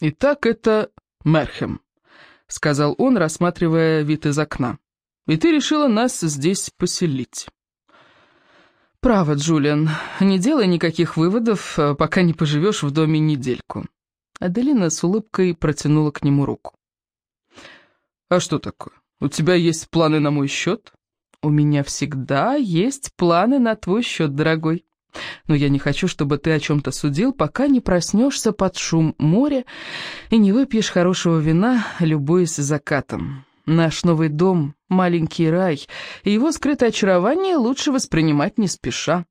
«Итак, это Мерхем», — сказал он, рассматривая вид из окна. «И ты решила нас здесь поселить». «Право, Джулиан, не делай никаких выводов, пока не поживешь в доме недельку». Аделина с улыбкой протянула к нему руку. «А что такое? У тебя есть планы на мой счет?» «У меня всегда есть планы на твой счет, дорогой. Но я не хочу, чтобы ты о чем-то судил, пока не проснешься под шум моря и не выпьешь хорошего вина, любуясь закатом. Наш новый дом — маленький рай, и его скрытое очарование лучше воспринимать не спеша».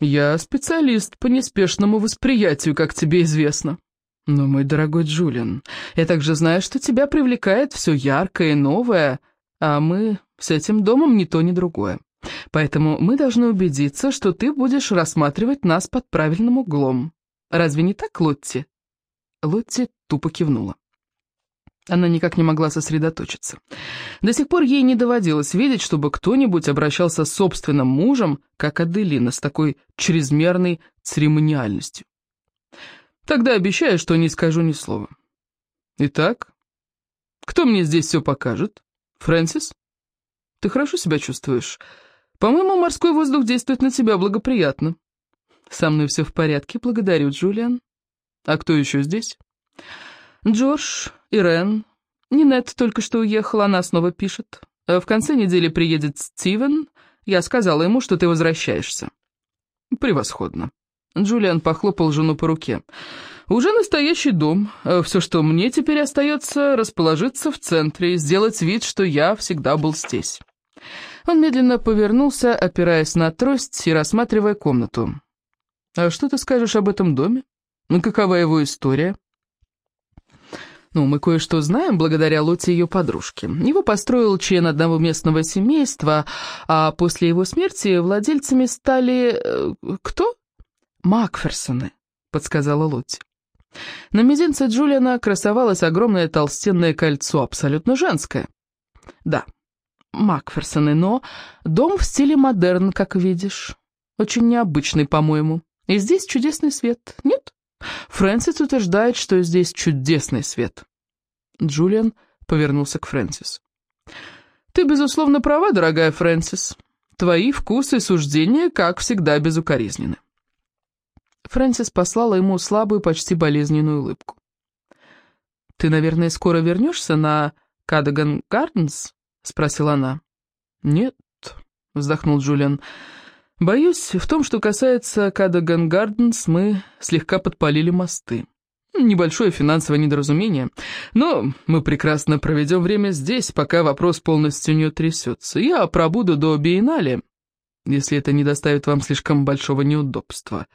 «Я специалист по неспешному восприятию, как тебе известно», но, мой дорогой Джулиан, я также знаю, что тебя привлекает все яркое и новое, а мы с этим домом ни то, ни другое. Поэтому мы должны убедиться, что ты будешь рассматривать нас под правильным углом. Разве не так, Лотти?» Лотти тупо кивнула. Она никак не могла сосредоточиться. До сих пор ей не доводилось видеть, чтобы кто-нибудь обращался с собственным мужем, как Аделина, с такой чрезмерной церемониальностью. Тогда обещаю, что не скажу ни слова. Итак, кто мне здесь все покажет? Фрэнсис? Ты хорошо себя чувствуешь? По-моему, морской воздух действует на тебя благоприятно. Со мной все в порядке, благодарю, Джулиан. А кто еще здесь? Джордж, Ирен. Нинет только что уехала, она снова пишет. В конце недели приедет Стивен. Я сказала ему, что ты возвращаешься. Превосходно. Джулиан похлопал жену по руке. «Уже настоящий дом. Все, что мне теперь остается, расположиться в центре и сделать вид, что я всегда был здесь». Он медленно повернулся, опираясь на трость и рассматривая комнату. «А что ты скажешь об этом доме? Ну, какова его история?» Ну, мы кое-что знаем благодаря Лоте и ее подружке. Его построил член одного местного семейства, а после его смерти владельцами стали... Э, кто? «Макферсоны», — подсказала Лотти. На мизинце Джулиана красовалось огромное толстенное кольцо, абсолютно женское. Да, Макферсоны, но дом в стиле модерн, как видишь. Очень необычный, по-моему. И здесь чудесный свет, нет? Фрэнсис утверждает, что здесь чудесный свет. Джулиан повернулся к Фрэнсис. «Ты, безусловно, права, дорогая Фрэнсис. Твои вкусы и суждения, как всегда, безукоризнены. Фрэнсис послала ему слабую, почти болезненную улыбку. «Ты, наверное, скоро вернешься на Кадаган Гарденс?» — спросила она. «Нет», — вздохнул Джулиан. «Боюсь, в том, что касается Кадаган Гарденс, мы слегка подпалили мосты. Небольшое финансовое недоразумение, но мы прекрасно проведем время здесь, пока вопрос полностью не трясется. Я пробуду до биеннале, если это не доставит вам слишком большого неудобства».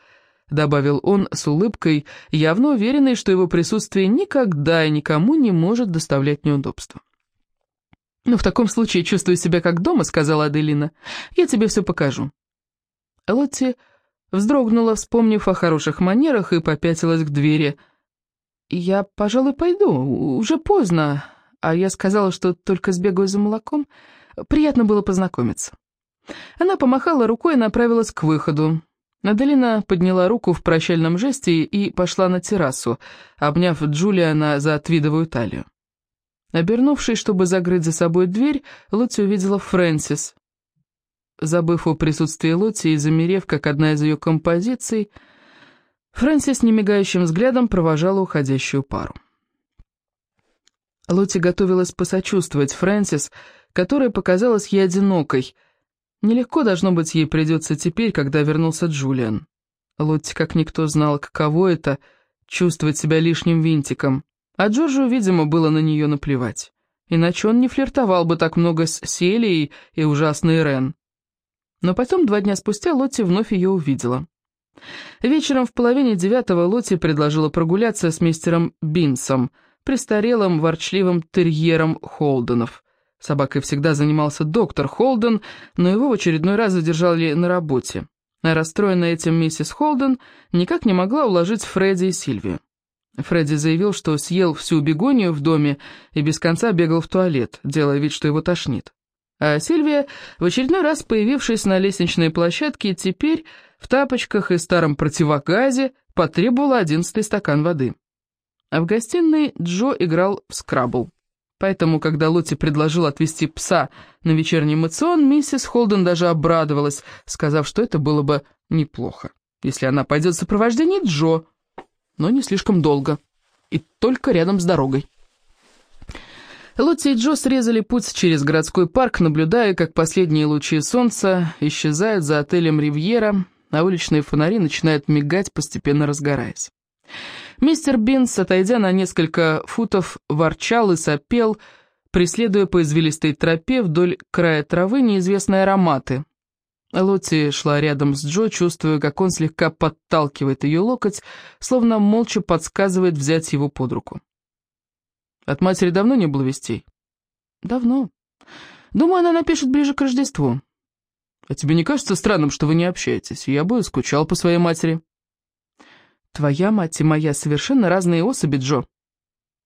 — добавил он с улыбкой, явно уверенный, что его присутствие никогда и никому не может доставлять неудобства. «Ну, в таком случае чувствую себя как дома», — сказала Аделина. «Я тебе все покажу». Лотти вздрогнула, вспомнив о хороших манерах, и попятилась к двери. «Я, пожалуй, пойду. Уже поздно. А я сказала, что только сбегаю за молоком. Приятно было познакомиться». Она помахала рукой и направилась к выходу. Аделина подняла руку в прощальном жесте и пошла на террасу, обняв Джулиана за твидовую талию. Обернувшись, чтобы закрыть за собой дверь, Лотти увидела Фрэнсис. Забыв о присутствии Лотти и замерев, как одна из ее композиций, Фрэнсис немигающим взглядом провожала уходящую пару. Лотти готовилась посочувствовать Фрэнсис, которая показалась ей одинокой — Нелегко, должно быть, ей придется теперь, когда вернулся Джулиан. Лотти как никто знал, каково это — чувствовать себя лишним винтиком. А Джорджу, видимо, было на нее наплевать. Иначе он не флиртовал бы так много с Селией и ужасной Рен. Но потом, два дня спустя, Лотти вновь ее увидела. Вечером в половине девятого Лотти предложила прогуляться с мистером Бинсом, престарелым ворчливым терьером Холденов. Собакой всегда занимался доктор Холден, но его в очередной раз задержали на работе. расстроенная этим миссис Холден никак не могла уложить Фредди и Сильвию. Фредди заявил, что съел всю бегонию в доме и без конца бегал в туалет, делая вид, что его тошнит. А Сильвия, в очередной раз появившись на лестничной площадке, теперь в тапочках и старом противогазе потребовала одиннадцатый стакан воды. А в гостиной Джо играл в скрабл. Поэтому, когда Лотти предложил отвезти пса на вечерний эмоцион, миссис Холден даже обрадовалась, сказав, что это было бы неплохо, если она пойдет в сопровождении Джо, но не слишком долго, и только рядом с дорогой. Лотти и Джо срезали путь через городской парк, наблюдая, как последние лучи солнца исчезают за отелем «Ривьера», а уличные фонари начинают мигать, постепенно разгораясь. Мистер Бинс, отойдя на несколько футов, ворчал и сопел, преследуя по извилистой тропе вдоль края травы неизвестные ароматы. Лотти шла рядом с Джо, чувствуя, как он слегка подталкивает ее локоть, словно молча подсказывает взять его под руку. «От матери давно не было вестей?» «Давно. Думаю, она напишет ближе к Рождеству». «А тебе не кажется странным, что вы не общаетесь? Я бы скучал по своей матери». Твоя мать и моя совершенно разные особи, Джо.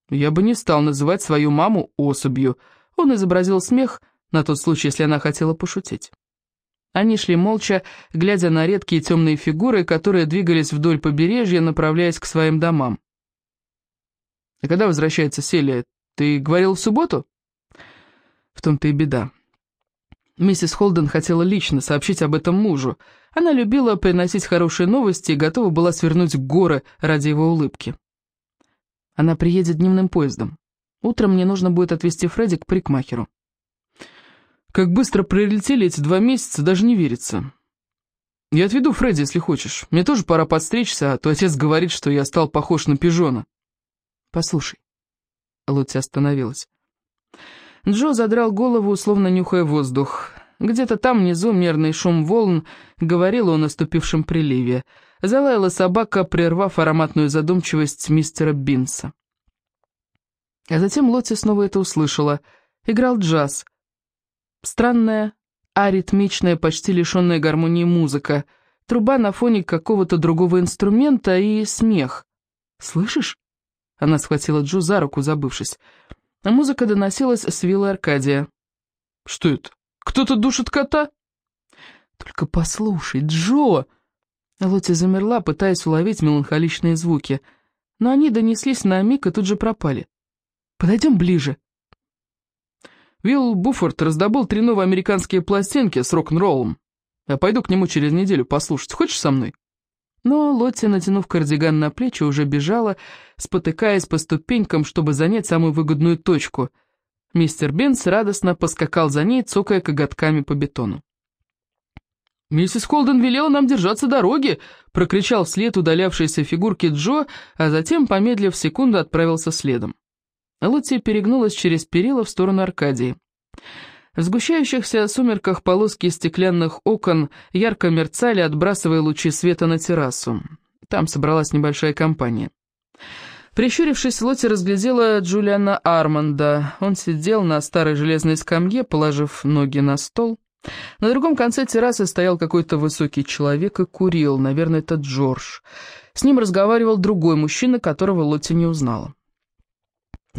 Я бы не стал называть свою маму особью. Он изобразил смех на тот случай, если она хотела пошутить. Они шли молча, глядя на редкие темные фигуры, которые двигались вдоль побережья, направляясь к своим домам. «А когда возвращается Селия? Ты говорил в субботу?» В том-то и беда. Миссис Холден хотела лично сообщить об этом мужу. Она любила приносить хорошие новости и готова была свернуть горы ради его улыбки. Она приедет дневным поездом. Утром мне нужно будет отвезти Фредди к парикмахеру. Как быстро пролетели эти два месяца, даже не верится. Я отведу Фредди, если хочешь. Мне тоже пора подстричься, а то отец говорит, что я стал похож на пижона. Послушай. Лотти остановилась. Джо задрал голову, словно нюхая воздух. Где-то там внизу мерный шум волн говорил о наступившем приливе. Залаяла собака, прервав ароматную задумчивость мистера Бинса. А затем Лотти снова это услышала. Играл джаз. Странная, аритмичная, почти лишенная гармонии музыка. Труба на фоне какого-то другого инструмента и смех. «Слышишь?» Она схватила Джо за руку, забывшись. А музыка доносилась с виллы Аркадия. «Что это? Кто-то душит кота?» «Только послушай, Джо!» Лотти замерла, пытаясь уловить меланхоличные звуки. Но они донеслись на миг и тут же пропали. «Подойдем ближе». Вилл Буффорд раздобыл три новые американские пластинки с рок-н-роллом. Я пойду к нему через неделю послушать. Хочешь со мной?» Но Лотти, натянув кардиган на плечи, уже бежала, спотыкаясь по ступенькам, чтобы занять самую выгодную точку. Мистер Бенс радостно поскакал за ней, цокая коготками по бетону. «Миссис Холден велела нам держаться дороги!» — прокричал вслед удалявшейся фигурки Джо, а затем, помедлив секунду, отправился следом. Лотти перегнулась через перила в сторону Аркадии. В сгущающихся сумерках полоски стеклянных окон ярко мерцали, отбрасывая лучи света на террасу. Там собралась небольшая компания. Прищурившись, Лотти разглядела Джулиана Арманда. Он сидел на старой железной скамье, положив ноги на стол. На другом конце террасы стоял какой-то высокий человек и курил, наверное, это Джордж. С ним разговаривал другой мужчина, которого Лотти не узнала.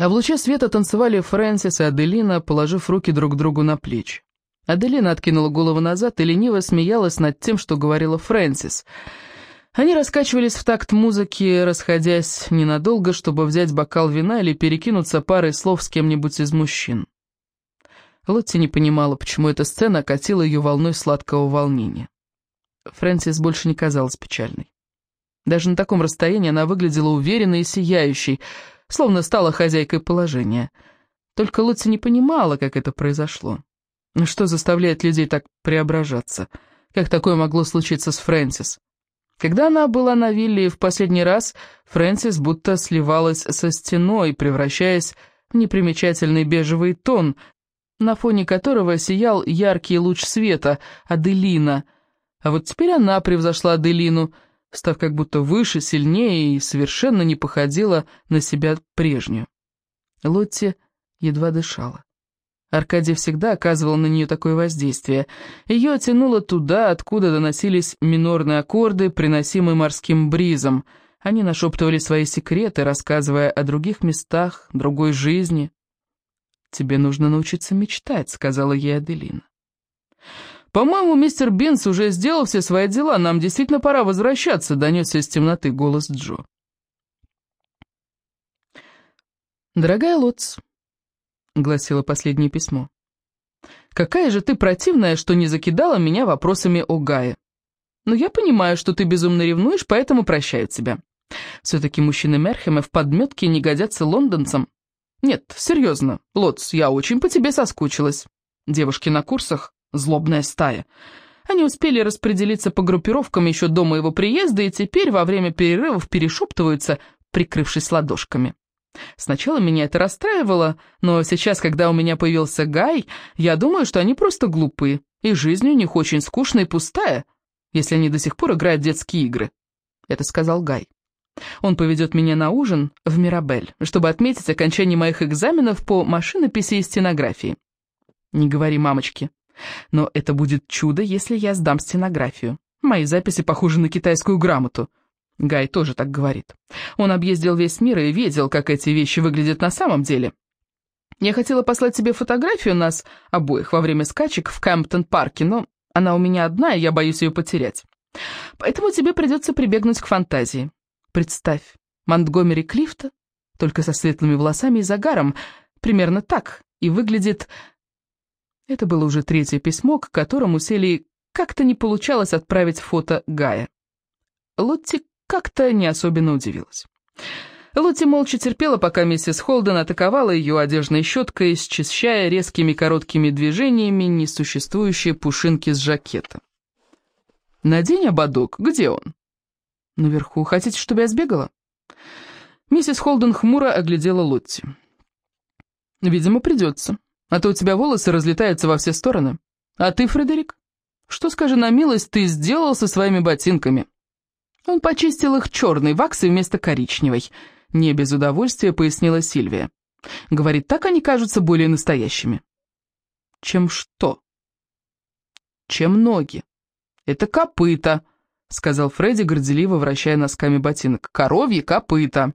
А в луче света танцевали Фрэнсис и Аделина, положив руки друг другу на плечи. Аделина откинула голову назад и лениво смеялась над тем, что говорила Фрэнсис. Они раскачивались в такт музыки, расходясь ненадолго, чтобы взять бокал вина или перекинуться парой слов с кем-нибудь из мужчин. Лотти не понимала, почему эта сцена окатила ее волной сладкого волнения. Фрэнсис больше не казалась печальной. Даже на таком расстоянии она выглядела уверенной и сияющей, словно стала хозяйкой положения. Только Луци не понимала, как это произошло. Что заставляет людей так преображаться? Как такое могло случиться с Фрэнсис? Когда она была на вилле в последний раз, Фрэнсис будто сливалась со стеной, превращаясь в непримечательный бежевый тон, на фоне которого сиял яркий луч света, Аделина. А вот теперь она превзошла Аделину — став как будто выше, сильнее и совершенно не походила на себя прежнюю. Лотти едва дышала. Аркадий всегда оказывал на нее такое воздействие. Ее тянуло туда, откуда доносились минорные аккорды, приносимые морским бризом. Они нашептывали свои секреты, рассказывая о других местах, другой жизни. «Тебе нужно научиться мечтать», — сказала ей Аделина. «По-моему, мистер Бинс уже сделал все свои дела, нам действительно пора возвращаться», — донесся из темноты голос Джо. «Дорогая Лотц», — гласило последнее письмо, — «какая же ты противная, что не закидала меня вопросами о Гае. Но я понимаю, что ты безумно ревнуешь, поэтому прощаю тебя. Все-таки мужчины Мерхема в подметке не годятся лондонцам. Нет, серьезно, Лотц, я очень по тебе соскучилась. Девушки на курсах — злобная стая». Они успели распределиться по группировкам еще до моего приезда и теперь во время перерывов перешептываются, прикрывшись ладошками. Сначала меня это расстраивало, но сейчас, когда у меня появился Гай, я думаю, что они просто глупые, и жизнь у них очень скучная и пустая, если они до сих пор играют в детские игры. Это сказал Гай. Он поведет меня на ужин в Мирабель, чтобы отметить окончание моих экзаменов по машинописи и стенографии. Не говори мамочке. Но это будет чудо, если я сдам стенографию. Мои записи похожи на китайскую грамоту. Гай тоже так говорит. Он объездил весь мир и видел, как эти вещи выглядят на самом деле. Я хотела послать тебе фотографию нас обоих во время скачек в Кэмптон-парке, но она у меня одна, и я боюсь ее потерять. Поэтому тебе придется прибегнуть к фантазии. Представь, Монтгомери Клифта, только со светлыми волосами и загаром, примерно так, и выглядит... Это было уже третье письмо, к которому Селии как-то не получалось отправить фото Гая. Лотти как-то не особенно удивилась. Лотти молча терпела, пока миссис Холден атаковала ее одежной щеткой, счищая резкими короткими движениями несуществующие пушинки с жакета. «Надень ободок. Где он?» «Наверху. Хотите, чтобы я сбегала?» Миссис Холден хмуро оглядела Лотти. «Видимо, придется. А то у тебя волосы разлетаются во все стороны. А ты, Фредерик? Что, скажи на милость, ты сделал со своими ботинками?» Он почистил их черной ваксой вместо коричневой. Не без удовольствия пояснила Сильвия. Говорит, так они кажутся более настоящими. Чем что? Чем ноги. Это копыта, сказал Фредди, горделиво вращая носками ботинок. Коровьи копыта.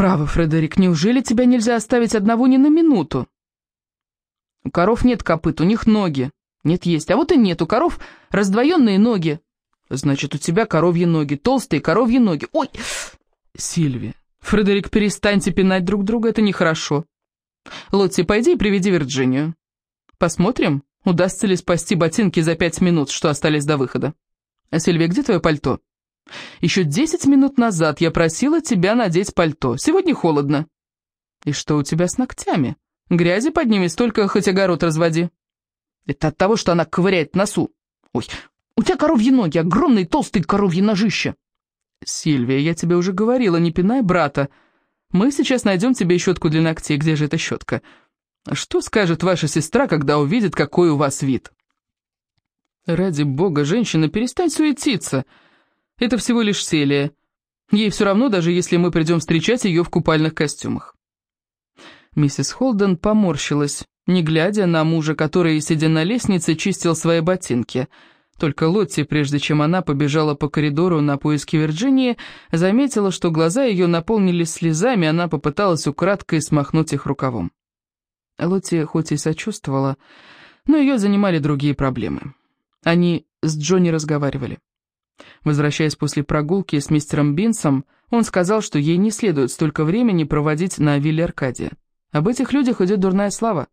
Право, Фредерик, неужели тебя нельзя оставить одного ни на минуту? У коров нет копыт, у них ноги. Нет, есть. А вот и нет, у коров раздвоенные ноги. Значит, у тебя коровьи ноги, толстые коровьи ноги. Ой! Сильви, Фредерик, перестаньте пинать друг друга, это нехорошо. Лотти, пойди и приведи Вирджинию. Посмотрим, удастся ли спасти ботинки за пять минут, что остались до выхода. А Сильвия, где твое пальто? Еще десять минут назад я просила тебя надеть пальто. Сегодня холодно. И что у тебя с ногтями? Грязи под ними столько, хоть огород разводи. Это от того, что она ковыряет носу. Ой, у тебя коровьи ноги, огромные толстые коровьи ножища. Сильвия, я тебе уже говорила, не пинай брата. Мы сейчас найдем тебе щетку для ногтей. Где же эта щетка? Что скажет ваша сестра, когда увидит, какой у вас вид? Ради бога, женщина, перестань суетиться. Это всего лишь Селия. Ей все равно, даже если мы придем встречать ее в купальных костюмах. Миссис Холден поморщилась, не глядя на мужа, который, сидя на лестнице, чистил свои ботинки — только Лотти, прежде чем она побежала по коридору на поиски Вирджинии, заметила, что глаза ее наполнились слезами, она попыталась украдкой смахнуть их рукавом. Лотти хоть и сочувствовала, но ее занимали другие проблемы. Они с Джонни разговаривали. Возвращаясь после прогулки с мистером Бинсом, он сказал, что ей не следует столько времени проводить на вилле Аркадия. Об этих людях идет дурная слава.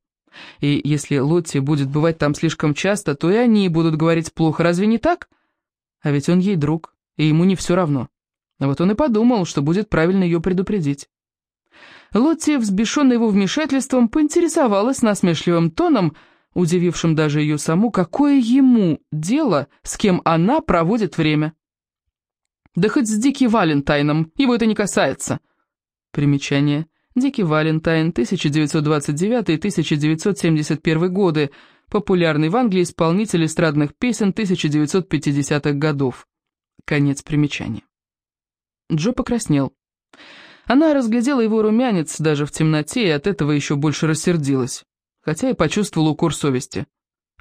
И если Лотти будет бывать там слишком часто, то и они будут говорить плохо, разве не так? А ведь он ей друг, и ему не все равно. А вот он и подумал, что будет правильно ее предупредить. Лотти, взбешенная его вмешательством, поинтересовалась насмешливым тоном, удивившим даже ее саму, какое ему дело, с кем она проводит время. «Да хоть с Дики Валентайном, его это не касается». Примечание. Дикий Валентайн, 1929-1971 годы, популярный в Англии исполнитель эстрадных песен 1950-х годов. Конец примечания. Джо покраснел. Она разглядела его румянец даже в темноте и от этого еще больше рассердилась, хотя и почувствовала укор совести.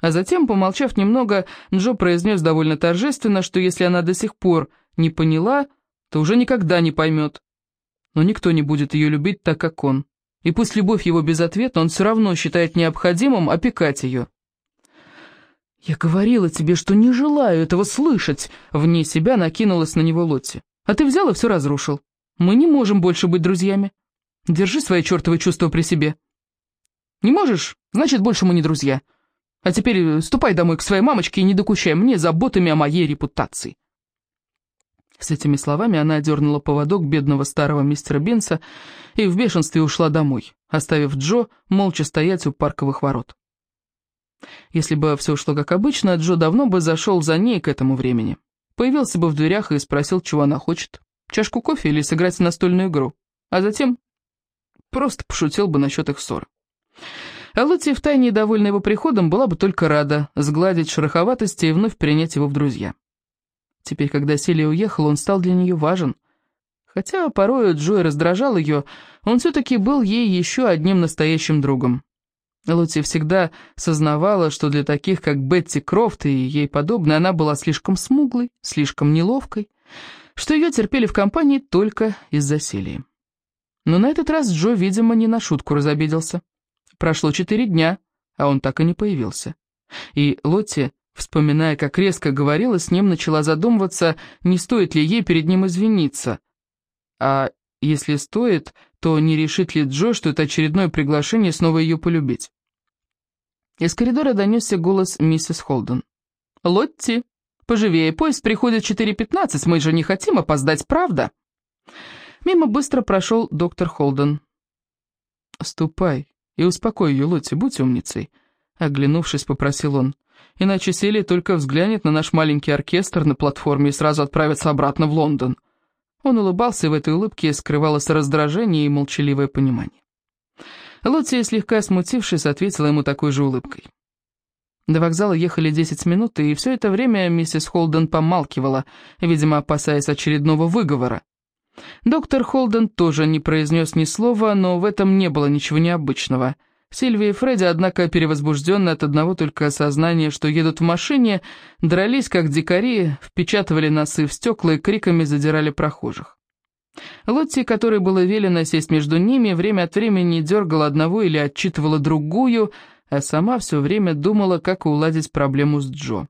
А затем, помолчав немного, Джо произнес довольно торжественно, что если она до сих пор не поняла, то уже никогда не поймет но никто не будет ее любить так, как он. И пусть любовь его безответна, он все равно считает необходимым опекать ее. «Я говорила тебе, что не желаю этого слышать!» Вне себя накинулась на него Лотти. «А ты взял и все разрушил. Мы не можем больше быть друзьями. Держи свои чертовы чувства при себе. Не можешь? Значит, больше мы не друзья. А теперь ступай домой к своей мамочке и не докучай мне заботами о моей репутации». С этими словами она одернула поводок бедного старого мистера Бинса и в бешенстве ушла домой, оставив Джо молча стоять у парковых ворот. Если бы все шло как обычно, Джо давно бы зашел за ней к этому времени. Появился бы в дверях и спросил, чего она хочет. Чашку кофе или сыграть в настольную игру. А затем просто пошутил бы насчет их ссоры. А Лотти, втайне довольна его приходом, была бы только рада сгладить шероховатости и вновь принять его в друзья. Теперь, когда Селия уехала, он стал для нее важен. Хотя порою Джой раздражал ее, он все-таки был ей еще одним настоящим другом. Лотти всегда сознавала, что для таких, как Бетти Крофт и ей подобные, она была слишком смуглой, слишком неловкой, что ее терпели в компании только из-за Селии. Но на этот раз Джо, видимо, не на шутку разобиделся. Прошло четыре дня, а он так и не появился. И Лотти, вспоминая, как резко говорила, с ним начала задумываться, не стоит ли ей перед ним извиниться. А если стоит, то не решит ли Джо, что это очередное приглашение снова ее полюбить. Из коридора донесся голос миссис Холден. «Лотти, поживее, поезд приходит 4.15, мы же не хотим опоздать, правда?» Мимо быстро прошел доктор Холден. «Ступай и успокой ее, Лотти, будь умницей», — оглянувшись, попросил он. «Иначе Селия только взглянет на наш маленький оркестр на платформе и сразу отправится обратно в Лондон». Он улыбался, и в этой улыбке скрывалось раздражение и молчаливое понимание. Лотти, слегка смутившись, ответила ему такой же улыбкой. До вокзала ехали 10 минут, и все это время миссис Холден помалкивала, видимо, опасаясь очередного выговора. Доктор Холден тоже не произнес ни слова, но в этом не было ничего необычного. Сильвия и Фредди, однако, перевозбужденные от одного только осознания, что едут в машине, дрались как дикари, впечатывали носы в стекла и криками задирали прохожих. Лотти, которой было велено сесть между ними, время от времени дергала одного или отчитывала другую, а сама все время думала, как уладить проблему с Джо.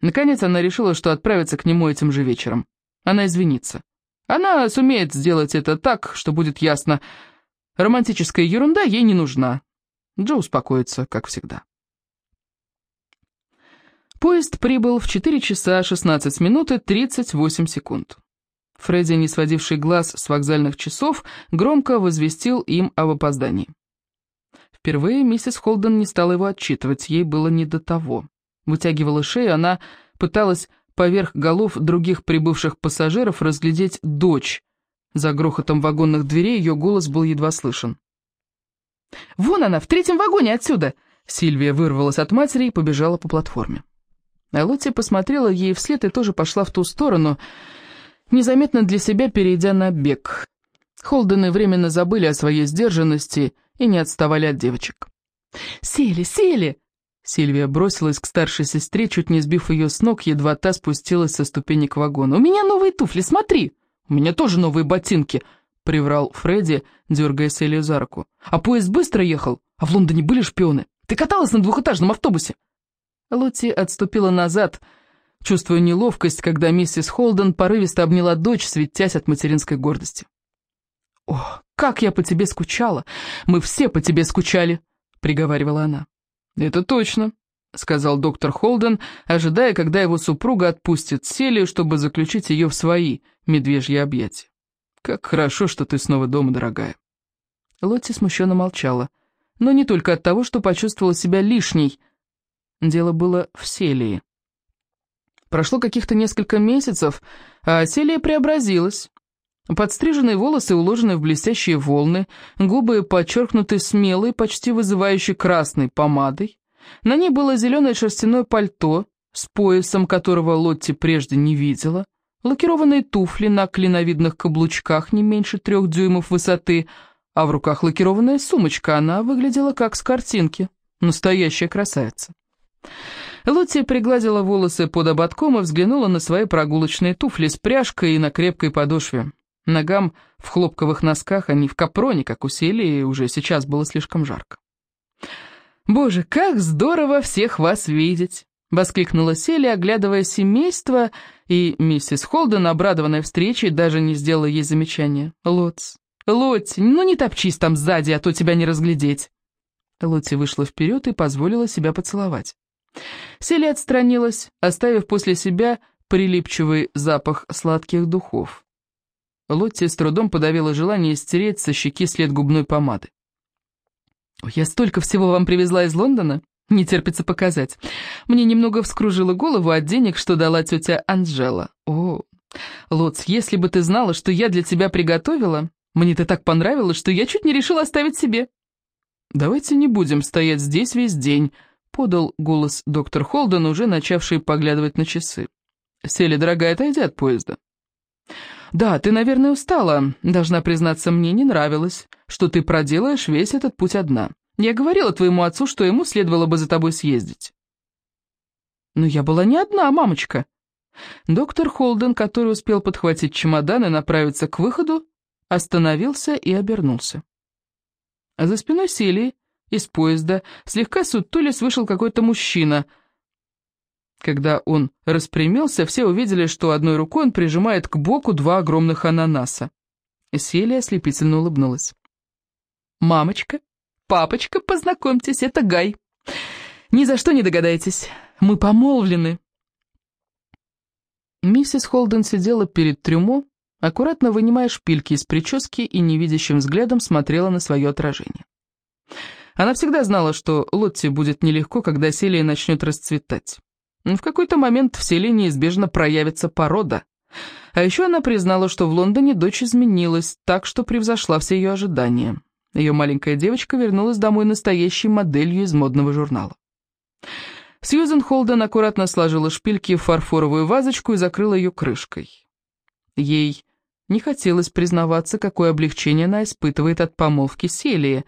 Наконец она решила, что отправится к нему этим же вечером. Она извинится. Она сумеет сделать это так, что будет ясно. Романтическая ерунда ей не нужна. Джо успокоится, как всегда. Поезд прибыл в 4 часа 16 минут и 38 секунд. Фредди, не сводивший глаз с вокзальных часов, громко возвестил им об опоздании. Впервые миссис Холден не стала его отчитывать, ей было не до того. Вытягивала шею, она пыталась поверх голов других прибывших пассажиров разглядеть дочь. За грохотом вагонных дверей ее голос был едва слышен. «Вон она, в третьем вагоне отсюда!» Сильвия вырвалась от матери и побежала по платформе. Лотти посмотрела ей вслед и тоже пошла в ту сторону, незаметно для себя перейдя на бег. Холдены временно забыли о своей сдержанности и не отставали от девочек. «Сели, сели!» Сильвия бросилась к старшей сестре, чуть не сбив ее с ног, едва та спустилась со ступенек вагона. «У меня новые туфли, смотри!» «У меня тоже новые ботинки!» — приврал Фредди, дергая Селию за руку. «А поезд быстро ехал? А в Лондоне были шпионы? Ты каталась на двухэтажном автобусе?» Лотти отступила назад, — чувствуя неловкость, когда миссис Холден порывисто обняла дочь, светясь от материнской гордости. «О, как я по тебе скучала! Мы все по тебе скучали!» — приговаривала она. «Это точно», — сказал доктор Холден, ожидая, когда его супруга отпустит Селию, чтобы заключить ее в свои медвежьи объятия. «Как хорошо, что ты снова дома, дорогая». Лотти смущенно молчала, но не только от того, что почувствовала себя лишней. Дело было в Селии. Прошло каких-то несколько месяцев, а Селия преобразилась. Подстриженные волосы уложены в блестящие волны, губы подчеркнуты смелой, почти вызывающей красной помадой. На ней было зеленое шерстяное пальто, с поясом которого Лотти прежде не видела, лакированные туфли на клиновидных каблучках не меньше трех дюймов высоты, а в руках лакированная сумочка, она выглядела как с картинки. Настоящая красавица. Лотти пригладила волосы под ободком и взглянула на свои прогулочные туфли с пряжкой и на крепкой подошве. Ногам в хлопковых носках, а не в капроне, как у Селии, уже сейчас было слишком жарко. «Боже, как здорово всех вас видеть!» — воскликнула Селия, оглядывая семейство, и миссис Холден, обрадованная встречей, даже не сделала ей замечания. «Лотс, Лотти, ну не топчись там сзади, а то тебя не разглядеть!» Лотти вышла вперед и позволила себя поцеловать. Селия отстранилась, оставив после себя прилипчивый запах сладких духов. Лотти с трудом подавила желание стереть со щеки след губной помады. «Я столько всего вам привезла из Лондона, не терпится показать. Мне немного вскружило голову от денег, что дала тетя Анжела. О, Лотц, если бы ты знала, что я для тебя приготовила, мне это так понравилось, что я чуть не решила оставить себе». «Давайте не будем стоять здесь весь день», — подал голос доктор Холден, уже начавший поглядывать на часы. «Сели, дорогая, отойди от поезда». «Да, ты, наверное, устала. Должна признаться, мне не нравилось, что ты проделаешь весь этот путь одна. Я говорила твоему отцу, что ему следовало бы за тобой съездить». «Но я была не одна, мамочка». Доктор Холден, который успел подхватить чемодан и направиться к выходу, остановился и обернулся. За спиной Селии из поезда слегка сутулись вышел какой-то мужчина — когда он распрямился, все увидели, что одной рукой он прижимает к боку два огромных ананаса. Селия ослепительно улыбнулась. «Мамочка, папочка, познакомьтесь, это Гай. Ни за что не догадаетесь, мы помолвлены». Миссис Холден сидела перед трюмо, аккуратно вынимая шпильки из прически и невидящим взглядом смотрела на свое отражение. Она всегда знала, что Лотти будет нелегко, когда Селия начнет расцветать. В какой-то момент в селе неизбежно проявится порода. А еще она признала, что в Лондоне дочь изменилась, так что превзошла все ее ожидания. Ее маленькая девочка вернулась домой настоящей моделью из модного журнала. Сьюзен Холден аккуратно сложила шпильки в фарфоровую вазочку и закрыла ее крышкой. Ей не хотелось признаваться, какое облегчение она испытывает от помолвки Селии,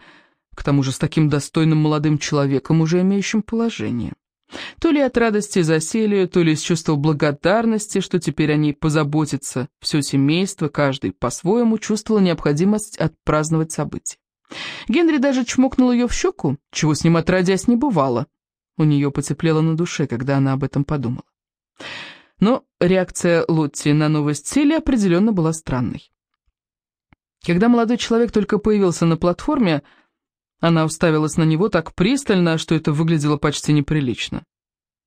к тому же с таким достойным молодым человеком, уже имеющим положение. То ли от радости за Селию, то ли из чувства благодарности, что теперь о ней позаботится все семейство, каждый по-своему чувствовал необходимость отпраздновать событие. Генри даже чмокнул ее в щеку, чего с ним отродясь не бывало. У нее потеплело на душе, когда она об этом подумала. Но реакция Лотти на новость Сели определенно была странной. Когда молодой человек только появился на платформе, она уставилась на него так пристально, что это выглядело почти неприлично.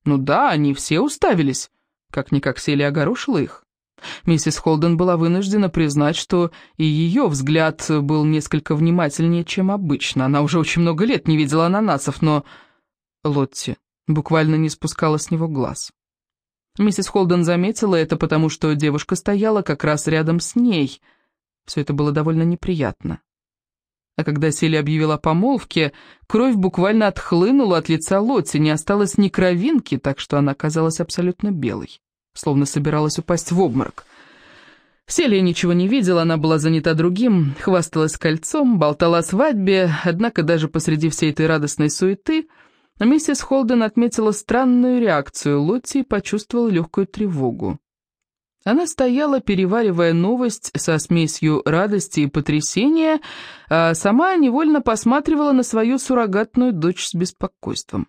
Ну да, они все уставились. Как-никак Селия огорошила их. Миссис Холден была вынуждена признать, что и ее взгляд был несколько внимательнее, чем обычно. Она уже очень много лет не видела ананасов, но Лотти буквально не спускала с него глаз. Миссис Холден заметила это, потому что девушка стояла как раз рядом с ней. Все это было довольно неприятно. А когда Сели объявила о помолвке, кровь буквально отхлынула от лица Лотти, не осталось ни кровинки, так что она казалась абсолютно белой, словно собиралась упасть в обморок. Селия ничего не видела, она была занята другим, хвасталась кольцом, болтала о свадьбе, однако даже посреди всей этой радостной суеты миссис Холден отметила странную реакцию Лотти и почувствовала легкую тревогу. Она стояла, переваривая новость со смесью радости и потрясения, а сама невольно посматривала на свою суррогатную дочь с беспокойством.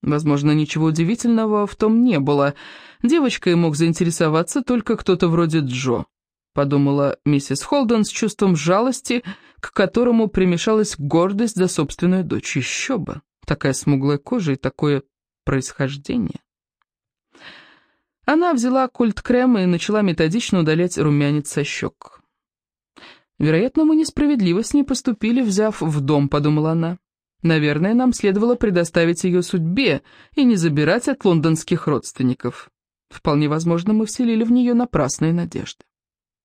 Возможно, ничего удивительного в том не было. Девочкой мог заинтересоваться только кто-то вроде Джо, подумала миссис Холден с чувством жалости, к которому примешалась гордость за собственную дочь. Еще бы, такая смуглая кожа и такое происхождение. Она взяла кольт-крем и начала методично удалять румянец со щек. «Вероятно, мы несправедливо с ней поступили, взяв в дом», — подумала она. «Наверное, нам следовало предоставить ее судьбе и не забирать от лондонских родственников. Вполне возможно, мы вселили в нее напрасные надежды».